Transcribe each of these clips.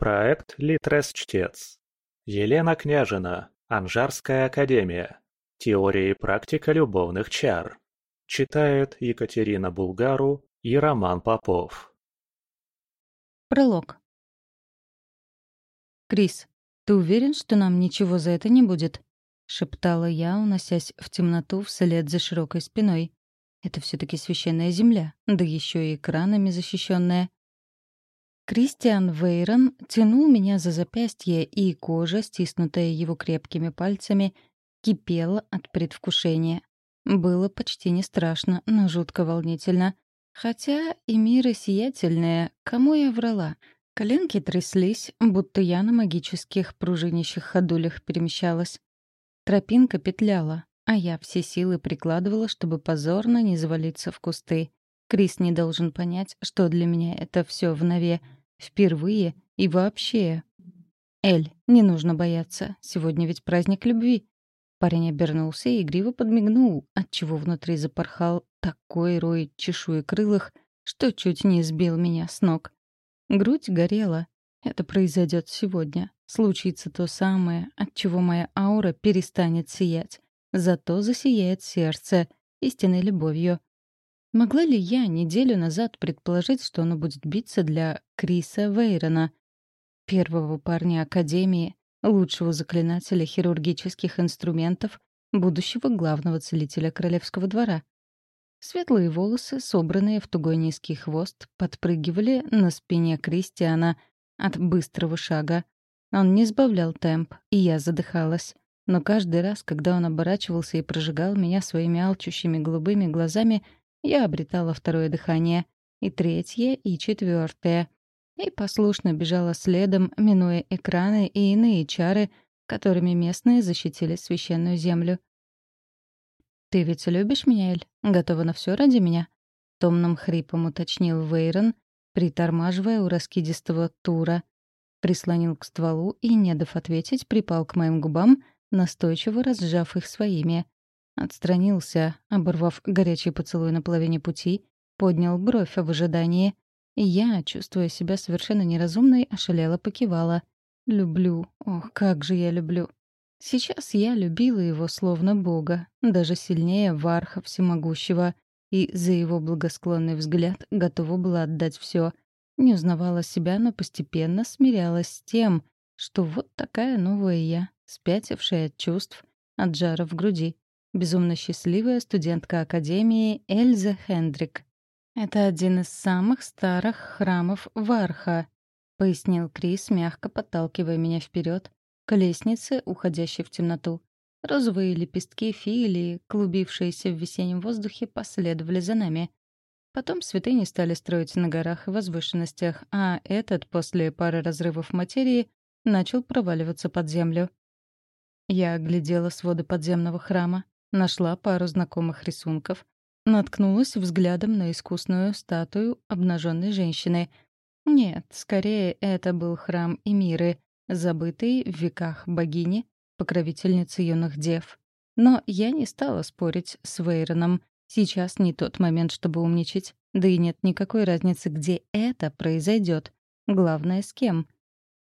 Проект «Литрес-чтец». Елена Княжина, Анжарская академия. Теория и практика любовных чар. Читает Екатерина Булгару и Роман Попов. Пролог. «Крис, ты уверен, что нам ничего за это не будет?» — шептала я, уносясь в темноту вслед за широкой спиной. «Это все таки священная земля, да еще и экранами защищенная. Кристиан Вейрон тянул меня за запястье, и кожа, стиснутая его крепкими пальцами, кипела от предвкушения. Было почти не страшно, но жутко волнительно. Хотя и мира сиятельная, кому я врала? Коленки тряслись, будто я на магических пружинищих ходулях перемещалась. Тропинка петляла, а я все силы прикладывала, чтобы позорно не завалиться в кусты. Крис не должен понять, что для меня это все в нове — Впервые и вообще. «Эль, не нужно бояться. Сегодня ведь праздник любви». Парень обернулся и игриво подмигнул, отчего внутри запорхал такой рой чешуекрылых, что чуть не сбил меня с ног. Грудь горела. Это произойдет сегодня. Случится то самое, от чего моя аура перестанет сиять. Зато засияет сердце истинной любовью. Могла ли я неделю назад предположить, что оно будет биться для Криса Вейрона, первого парня Академии, лучшего заклинателя хирургических инструментов, будущего главного целителя Королевского двора? Светлые волосы, собранные в тугой низкий хвост, подпрыгивали на спине Кристиана от быстрого шага. Он не сбавлял темп, и я задыхалась. Но каждый раз, когда он оборачивался и прожигал меня своими алчущими голубыми глазами — я обретала второе дыхание, и третье, и четвертое, и послушно бежала следом, минуя экраны и иные чары, которыми местные защитили священную землю. «Ты ведь любишь меня, Эль? Готова на все ради меня?» — томным хрипом уточнил Вейрон, притормаживая у раскидистого тура. Прислонил к стволу и, не дав ответить, припал к моим губам, настойчиво разжав их своими. Отстранился, оборвав горячий поцелуй на половине пути, поднял бровь в ожидании. Я, чувствуя себя совершенно неразумной, ошалела покивала. «Люблю. Ох, как же я люблю!» Сейчас я любила его словно Бога, даже сильнее Варха Всемогущего, и за его благосклонный взгляд готова была отдать все. Не узнавала себя, но постепенно смирялась с тем, что вот такая новая я, спятившая от чувств, от жара в груди безумно счастливая студентка Академии Эльза Хендрик. «Это один из самых старых храмов Варха», — пояснил Крис, мягко подталкивая меня вперед к лестнице, уходящей в темноту. Розовые лепестки филии, клубившиеся в весеннем воздухе, последовали за нами. Потом святыни стали строить на горах и возвышенностях, а этот, после пары разрывов материи, начал проваливаться под землю. Я оглядела своды подземного храма. Нашла пару знакомых рисунков, наткнулась взглядом на искусную статую обнаженной женщины. Нет, скорее это был храм Эмиры, забытый в веках богини, покровительницы юных дев. Но я не стала спорить с Вейроном. Сейчас не тот момент, чтобы умничать. Да и нет никакой разницы, где это произойдет. Главное, с кем.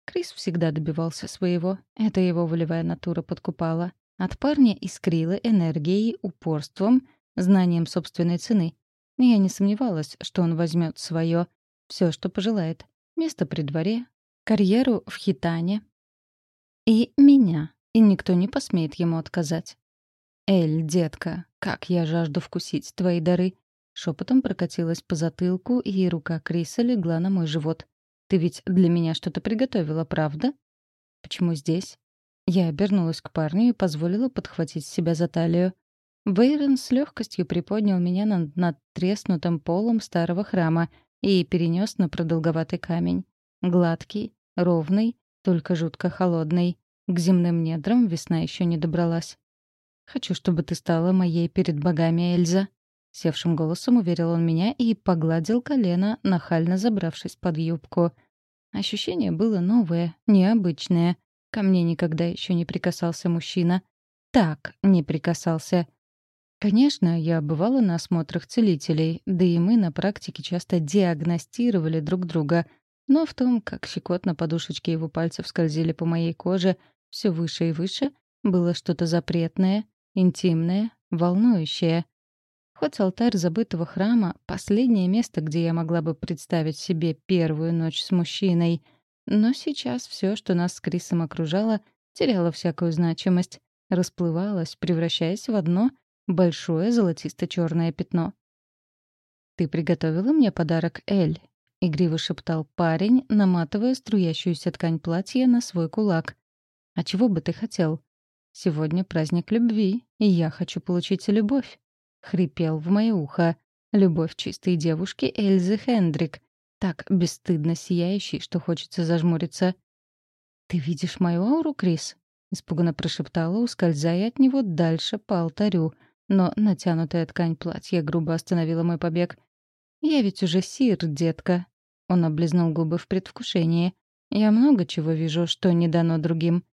Крис всегда добивался своего. Это его волевая натура подкупала. От парня искрило энергией, упорством, знанием собственной цены. Я не сомневалась, что он возьмет свое, все, что пожелает. Место при дворе, карьеру в хитане. И меня. И никто не посмеет ему отказать. «Эль, детка, как я жажду вкусить твои дары!» Шепотом прокатилась по затылку, и рука Криса легла на мой живот. «Ты ведь для меня что-то приготовила, правда?» «Почему здесь?» Я обернулась к парню и позволила подхватить себя за талию. Вейрон с легкостью приподнял меня над надтреснутым полом старого храма и перенес на продолговатый камень. Гладкий, ровный, только жутко холодный. К земным недрам весна еще не добралась. «Хочу, чтобы ты стала моей перед богами, Эльза», — севшим голосом уверил он меня и погладил колено, нахально забравшись под юбку. Ощущение было новое, необычное. Ко мне никогда еще не прикасался мужчина. Так не прикасался. Конечно, я бывала на осмотрах целителей, да и мы на практике часто диагностировали друг друга. Но в том, как щекотно подушечки его пальцев скользили по моей коже все выше и выше, было что-то запретное, интимное, волнующее. Хоть алтарь забытого храма — последнее место, где я могла бы представить себе первую ночь с мужчиной, но сейчас все, что нас с Крисом окружало, теряло всякую значимость, расплывалось, превращаясь в одно большое золотисто-черное пятно. «Ты приготовила мне подарок, Эль?» — игриво шептал парень, наматывая струящуюся ткань платья на свой кулак. «А чего бы ты хотел?» «Сегодня праздник любви, и я хочу получить любовь». Хрипел в мое ухо. Любовь чистой девушки Эльзы Хендрик, так бесстыдно сияющей, что хочется зажмуриться. «Ты видишь мою ауру, Крис?» — испуганно прошептала, ускользая от него дальше по алтарю, но натянутая ткань платья грубо остановила мой побег. «Я ведь уже сир, детка». Он облизнул губы в предвкушении. «Я много чего вижу, что не дано другим».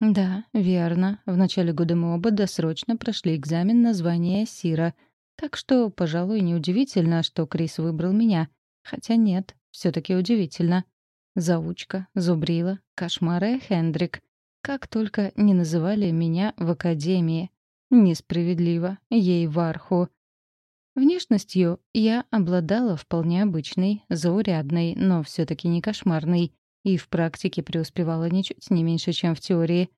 «Да, верно. В начале года мы оба досрочно прошли экзамен на звание сира. Так что, пожалуй, неудивительно, что Крис выбрал меня. Хотя нет, все таки удивительно. Заучка, зубрила, кошмары Хендрик. Как только не называли меня в академии. Несправедливо. Ей варху. Внешностью я обладала вполне обычной, заурядной, но все таки не кошмарной, и в практике преуспевала ничуть не меньше, чем в теории.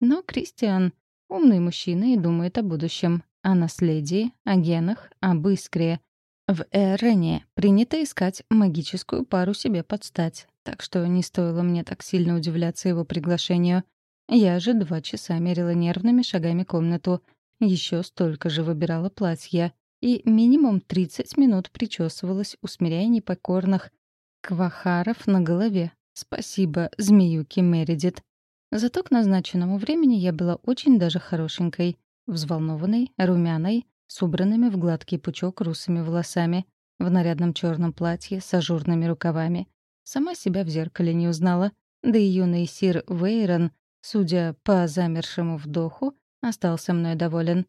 Но Кристиан — умный мужчина и думает о будущем, о наследии, о генах, об искре. В Эрене принято искать магическую пару себе под стать, так что не стоило мне так сильно удивляться его приглашению. Я же два часа мерила нервными шагами комнату, еще столько же выбирала платья и минимум 30 минут причесывалась, усмиряя непокорных квахаров на голове. Спасибо, змеюки Мередит. Зато к назначенному времени я была очень даже хорошенькой, взволнованной, румяной, с убранными в гладкий пучок русыми волосами, в нарядном черном платье с ажурными рукавами. Сама себя в зеркале не узнала, да и юный сир Вейрон, судя по замершему вдоху, остался мной доволен.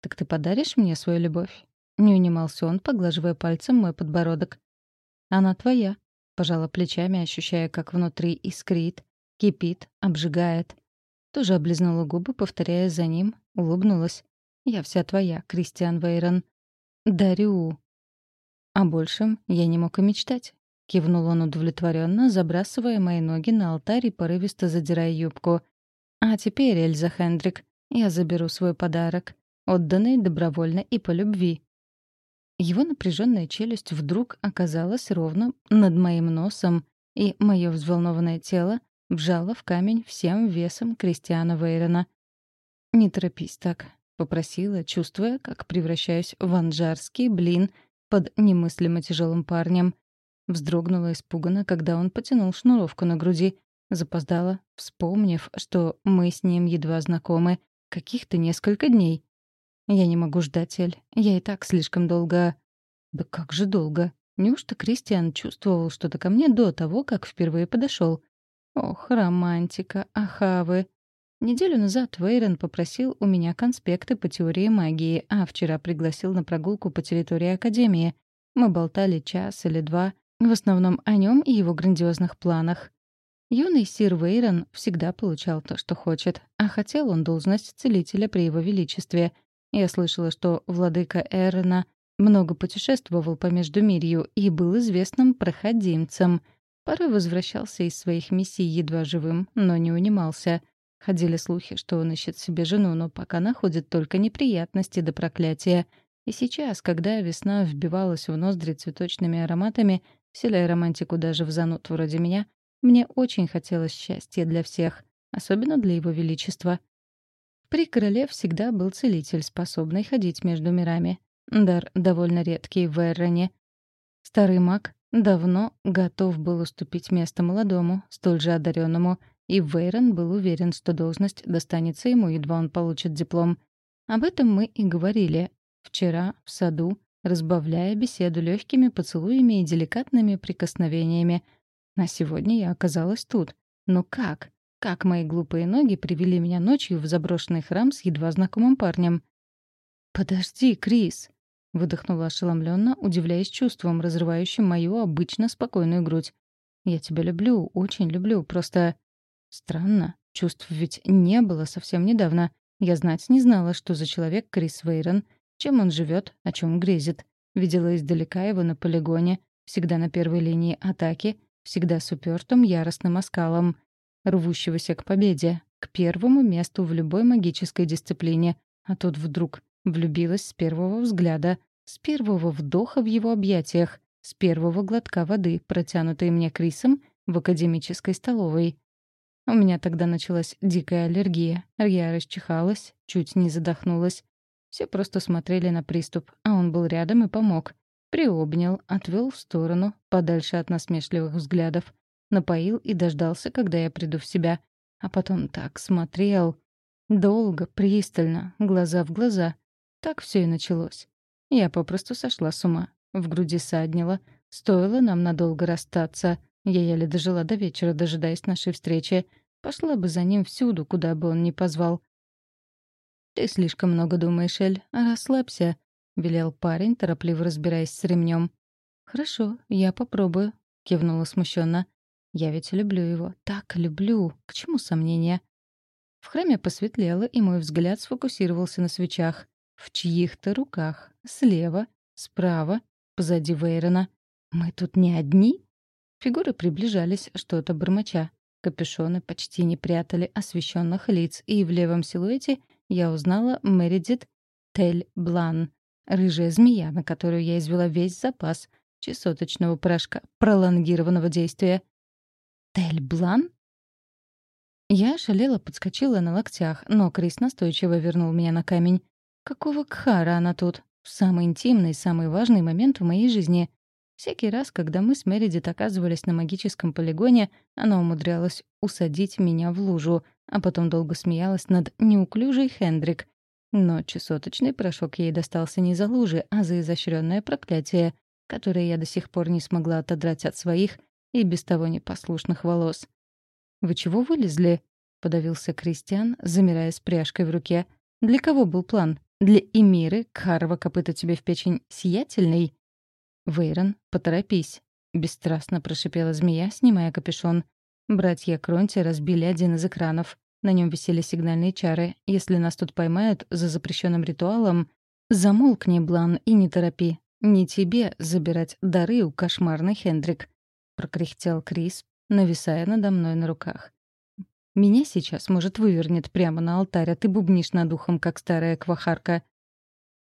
«Так ты подаришь мне свою любовь?» Не унимался он, поглаживая пальцем мой подбородок. «Она твоя», — пожала плечами, ощущая, как внутри искрит, кипит, обжигает. Тоже облизнула губы, повторяя за ним, улыбнулась. «Я вся твоя, Кристиан Вейрон. Дарю». О большем я не мог и мечтать. Кивнул он удовлетворенно, забрасывая мои ноги на алтарь и порывисто задирая юбку. «А теперь, Эльза Хендрик, я заберу свой подарок, отданный добровольно и по любви». Его напряженная челюсть вдруг оказалась ровно над моим носом, и мое взволнованное тело вжало в камень всем весом Кристиана Вейрона. «Не торопись так», — попросила, чувствуя, как превращаюсь в анжарский блин под немыслимо тяжелым парнем. Вздрогнула испуганно, когда он потянул шнуровку на груди. Запоздала, вспомнив, что мы с ним едва знакомы, каких-то несколько дней. Я не могу ждать, Эль. Я и так слишком долго... Да как же долго? Неужто Кристиан чувствовал что-то ко мне до того, как впервые подошел? Ох, романтика, ахавы. Неделю назад Вейрон попросил у меня конспекты по теории магии, а вчера пригласил на прогулку по территории Академии. Мы болтали час или два, в основном о нем и его грандиозных планах. Юный сир Вейрон всегда получал то, что хочет, а хотел он должность целителя при его величестве. Я слышала, что владыка Эрена много путешествовал по Междумирью и был известным проходимцем. Порой возвращался из своих миссий едва живым, но не унимался. Ходили слухи, что он ищет себе жену, но пока находит только неприятности до проклятия. И сейчас, когда весна вбивалась в ноздри цветочными ароматами, вселяя романтику даже в зануд вроде меня, мне очень хотелось счастья для всех, особенно для его величества. При короле всегда был целитель, способный ходить между мирами. Дар довольно редкий в Эрроне. Старый маг давно готов был уступить место молодому, столь же одаренному, и Вейрон был уверен, что должность достанется ему, едва он получит диплом. Об этом мы и говорили вчера в саду, разбавляя беседу легкими поцелуями и деликатными прикосновениями. А сегодня я оказалась тут. Но как? Как мои глупые ноги привели меня ночью в заброшенный храм с едва знакомым парнем? «Подожди, Крис!» Выдохнула ошеломленно, удивляясь чувствам, разрывающим мою обычно спокойную грудь. Я тебя люблю, очень люблю, просто... Странно, чувств ведь не было совсем недавно. Я знать не знала, что за человек Крис Вейрон, чем он живет, о чем грезит. Видела издалека его на полигоне, всегда на первой линии атаки, всегда с упертым яростным оскалом, рвущегося к победе, к первому месту в любой магической дисциплине, а тут вдруг влюбилась с первого взгляда, с первого вдоха в его объятиях, с первого глотка воды, протянутой мне Крисом в академической столовой. У меня тогда началась дикая аллергия. Я расчихалась, чуть не задохнулась. Все просто смотрели на приступ, а он был рядом и помог. Приобнял, отвел в сторону, подальше от насмешливых взглядов. Напоил и дождался, когда я приду в себя. А потом так смотрел. Долго, пристально, глаза в глаза. Так все и началось. Я попросту сошла с ума. В груди саднило. Стоило нам надолго расстаться. Я еле дожила до вечера, дожидаясь нашей встречи. Пошла бы за ним всюду, куда бы он ни позвал. «Ты слишком много думаешь, Эль. Расслабься», — велел парень, торопливо разбираясь с ремнем. «Хорошо, я попробую», — кивнула смущенно. «Я ведь люблю его. Так люблю. К чему сомнения?» В храме посветлело, и мой взгляд сфокусировался на свечах. В чьих-то руках. Слева, справа, позади Вейрона. «Мы тут не одни?» Фигуры приближались, что-то бормоча. Капюшоны почти не прятали освещенных лиц, и в левом силуэте я узнала Мередит Тель Блан, рыжая змея, на которую я извела весь запас чесоточного порошка пролонгированного действия. «Тель Блан?» Я ошалела, подскочила на локтях, но Крис настойчиво вернул меня на камень. «Какого кхара она тут? В самый интимный, самый важный момент в моей жизни. Всякий раз, когда мы с Мередит оказывались на магическом полигоне, она умудрялась усадить меня в лужу, а потом долго смеялась над неуклюжей Хендрик. Но чесоточный порошок ей достался не за лужи, а за изощренное проклятие, которое я до сих пор не смогла отодрать от своих и без того непослушных волос. «Вы чего вылезли?» — подавился Кристиан, замирая с пряжкой в руке. «Для кого был план? Для Эмиры, Карва копыта тебе в печень сиятельный?» «Вейрон, поторопись», — бесстрастно прошипела змея, снимая капюшон. Братья Кронти разбили один из экранов. На нем висели сигнальные чары. Если нас тут поймают за запрещенным ритуалом, замолкни, Блан, и не торопи. Не тебе забирать дары у кошмарной Хендрик, прокряхтел Крис, нависая надо мной на руках. Меня сейчас, может, вывернет прямо на алтарь, а ты бубнишь над ухом, как старая квахарка.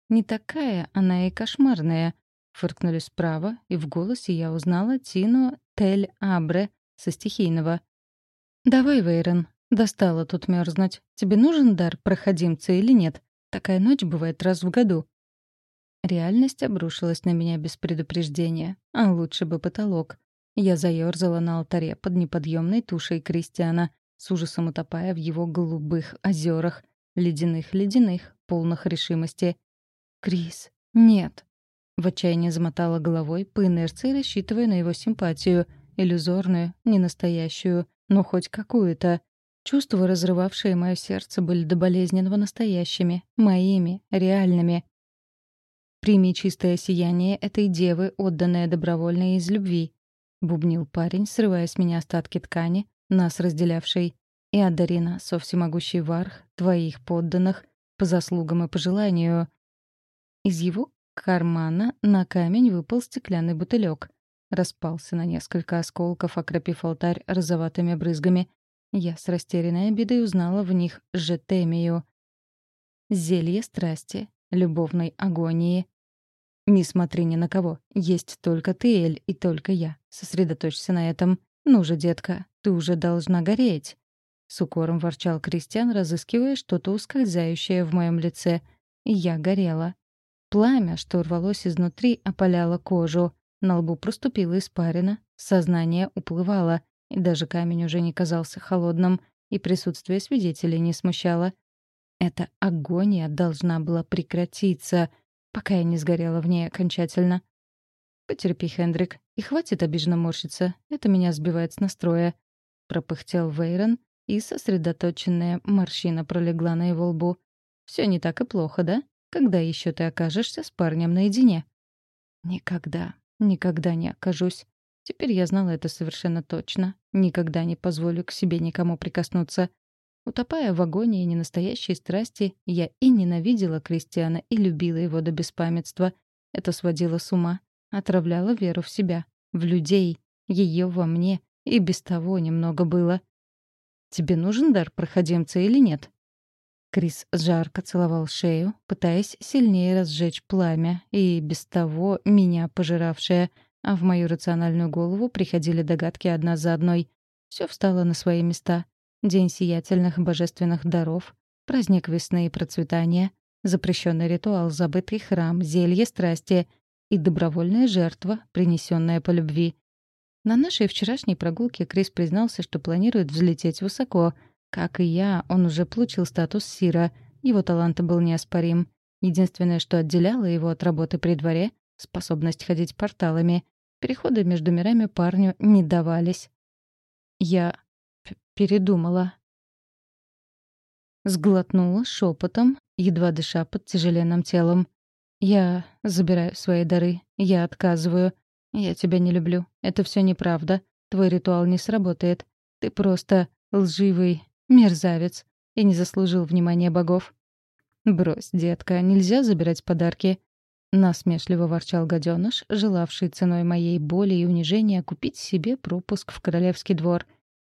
Не такая она и кошмарная, Фыркнули справа, и в голосе я узнала Тину Тель Абре со стихийного. «Давай, Вейрон, достало тут мерзнуть. Тебе нужен дар проходимца или нет? Такая ночь бывает раз в году». Реальность обрушилась на меня без предупреждения, а лучше бы потолок. Я заёрзала на алтаре под неподъемной тушей Кристиана, с ужасом утопая в его голубых озерах, ледяных-ледяных, полных решимости. «Крис, нет, в отчаянии замотала головой, по инерции рассчитывая на его симпатию. Иллюзорную, не настоящую, но хоть какую-то. Чувства, разрывавшие мое сердце, были до болезненного настоящими, моими, реальными. «Прими чистое сияние этой девы, отданное добровольно из любви», — бубнил парень, срывая с меня остатки ткани, нас разделявшей, и одари нас, со всемогущий варх, твоих подданных, по заслугам и пожеланию. Из его кармана на камень выпал стеклянный бутылек. Распался на несколько осколков, окропив алтарь розоватыми брызгами. Я с растерянной обидой узнала в них жетемию. Зелье страсти, любовной агонии. Не смотри ни на кого. Есть только ты, Эль, и только я. Сосредоточься на этом. Ну же, детка, ты уже должна гореть. С укором ворчал Кристиан, разыскивая что-то ускользающее в моем лице. я горела. Пламя, что рвалось изнутри, опаляло кожу. На лбу проступила испарина, сознание уплывало, и даже камень уже не казался холодным, и присутствие свидетелей не смущало. Эта агония должна была прекратиться, пока я не сгорела в ней окончательно. «Потерпи, Хендрик, и хватит обиженно морщиться, это меня сбивает с настроя», — пропыхтел Вейрон, и сосредоточенная морщина пролегла на его лбу. «Все не так и плохо, да?» Когда еще ты окажешься с парнем наедине? Никогда, никогда не окажусь. Теперь я знала это совершенно точно. Никогда не позволю к себе никому прикоснуться. Утопая в агонии ненастоящей страсти, я и ненавидела Кристиана, и любила его до беспамятства. Это сводило с ума, отравляло веру в себя, в людей, ее во мне, и без того немного было. «Тебе нужен дар проходимца или нет?» Крис жарко целовал шею, пытаясь сильнее разжечь пламя, и без того меня пожиравшее, а в мою рациональную голову приходили догадки одна за одной. Все встало на свои места. День сиятельных божественных даров, праздник весны и процветания, запрещенный ритуал, забытый храм, зелье страсти и добровольная жертва, принесенная по любви. На нашей вчерашней прогулке Крис признался, что планирует взлететь высоко — как и я, он уже получил статус Сира. Его талант был неоспорим. Единственное, что отделяло его от работы при дворе — способность ходить порталами. Переходы между мирами парню не давались. Я передумала. Сглотнула шепотом, едва дыша под тяжеленным телом. «Я забираю свои дары. Я отказываю. Я тебя не люблю. Это все неправда. Твой ритуал не сработает. Ты просто лживый, Мерзавец. И не заслужил внимания богов. «Брось, детка, нельзя забирать подарки». Насмешливо ворчал гаденыш, желавший ценой моей боли и унижения купить себе пропуск в королевский двор.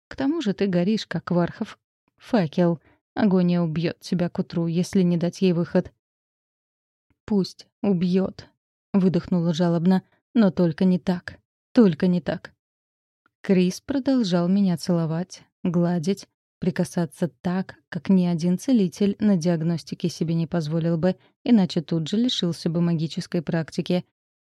«К тому же ты горишь, как вархов. Факел. Агония убьет тебя к утру, если не дать ей выход». «Пусть убьет», — выдохнула жалобно, — «но только не так. Только не так». Крис продолжал меня целовать, гладить, прикасаться так, как ни один целитель на диагностике себе не позволил бы, иначе тут же лишился бы магической практики.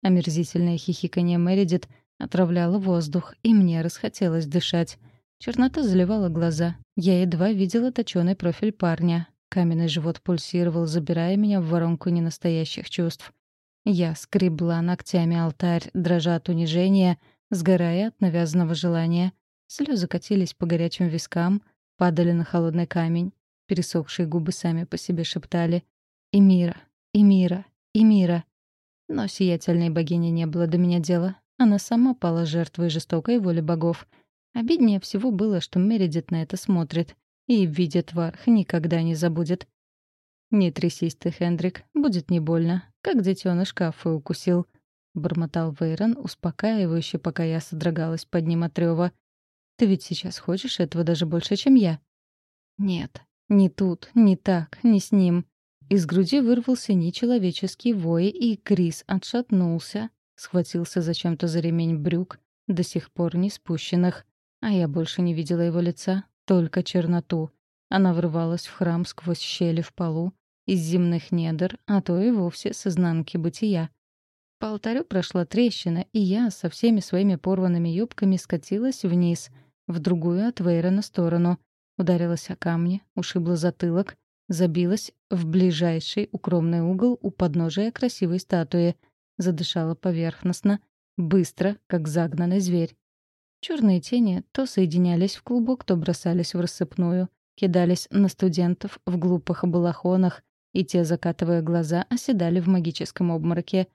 Омерзительное хихиканье Мередит отравляло воздух, и мне расхотелось дышать. Чернота заливала глаза. Я едва видела точёный профиль парня. Каменный живот пульсировал, забирая меня в воронку ненастоящих чувств. Я скребла ногтями алтарь, дрожа от унижения, сгорая от навязанного желания. Слезы катились по горячим вискам — падали на холодный камень. Пересохшие губы сами по себе шептали «И мира, и мира, и мира». Но сиятельной богине не было до меня дела. Она сама пала жертвой жестокой воли богов. Обиднее всего было, что Мередит на это смотрит и, видит Варх, никогда не забудет. «Не трясись ты, Хендрик, будет не больно, как детёныш кафы укусил», — бормотал Вейрон, успокаивающе, пока я содрогалась под ним от рёва. Ты ведь сейчас хочешь этого даже больше, чем я. Нет, не тут, не так, не с ним. Из груди вырвался нечеловеческий вой, и Крис отшатнулся, схватился зачем-то за ремень брюк, до сих пор не спущенных. А я больше не видела его лица, только черноту. Она врывалась в храм сквозь щели в полу, из земных недр, а то и вовсе с изнанки бытия. По алтарю прошла трещина, и я со всеми своими порванными юбками скатилась вниз — в другую от Вейра на сторону. Ударилась о камни, ушибла затылок, забилась в ближайший укромный угол у подножия красивой статуи, задышала поверхностно, быстро, как загнанный зверь. Черные тени то соединялись в клубок, то бросались в рассыпную, кидались на студентов в глупых балахонах, и те, закатывая глаза, оседали в магическом обмороке.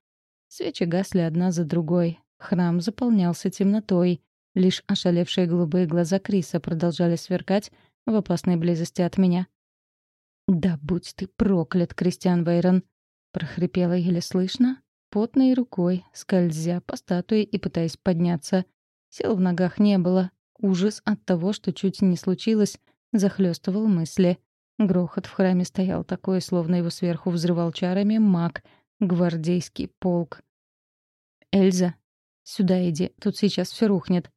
Свечи гасли одна за другой. Храм заполнялся темнотой. Лишь ошалевшие голубые глаза Криса продолжали сверкать в опасной близости от меня. «Да будь ты проклят, Кристиан Вейрон!» — прохрипела еле слышно, потной рукой, скользя по статуе и пытаясь подняться. Сил в ногах не было. Ужас от того, что чуть не случилось, захлестывал мысли. Грохот в храме стоял такой, словно его сверху взрывал чарами маг, гвардейский полк. «Эльза, сюда иди, тут сейчас все рухнет»,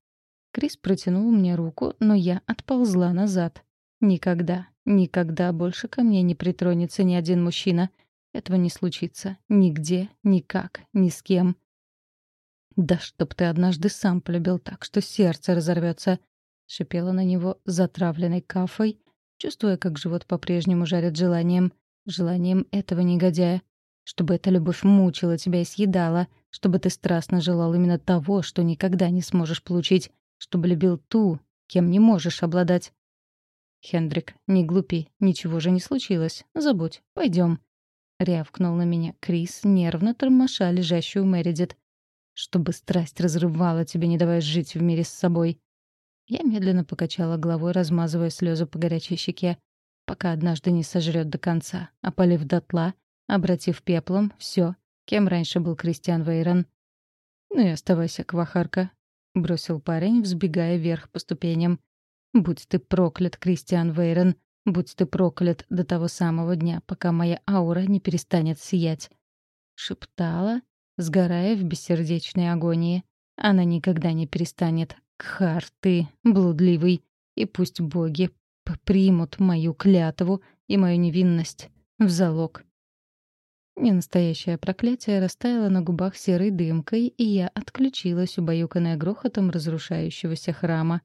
Крис протянул мне руку, но я отползла назад. Никогда, никогда больше ко мне не притронется ни один мужчина. Этого не случится. Нигде, никак, ни с кем. «Да чтоб ты однажды сам полюбил так, что сердце разорвется, шипела на него затравленной кафой, чувствуя, как живот по-прежнему жарит желанием. Желанием этого негодяя. Чтобы эта любовь мучила тебя и съедала, чтобы ты страстно желал именно того, что никогда не сможешь получить, чтобы любил ту, кем не можешь обладать. Хендрик, не глупи, ничего же не случилось. Забудь, пойдем. Рявкнул на меня Крис, нервно тормоша лежащую Мередит. Чтобы страсть разрывала тебя, не давая жить в мире с собой. Я медленно покачала головой, размазывая слезы по горячей щеке, пока однажды не сожрет до конца, опалив дотла, обратив пеплом все, кем раньше был Кристиан Вейрон. «Ну и оставайся, квахарка», — бросил парень, взбегая вверх по ступеням. «Будь ты проклят, Кристиан Вейрон, будь ты проклят до того самого дня, пока моя аура не перестанет сиять», — шептала, сгорая в бессердечной агонии. «Она никогда не перестанет. Кхар, ты, блудливый, и пусть боги примут мою клятву и мою невинность в залог». Ненастоящее проклятие растаяло на губах серой дымкой, и я отключилась, убаюканная грохотом разрушающегося храма.